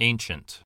Ancient.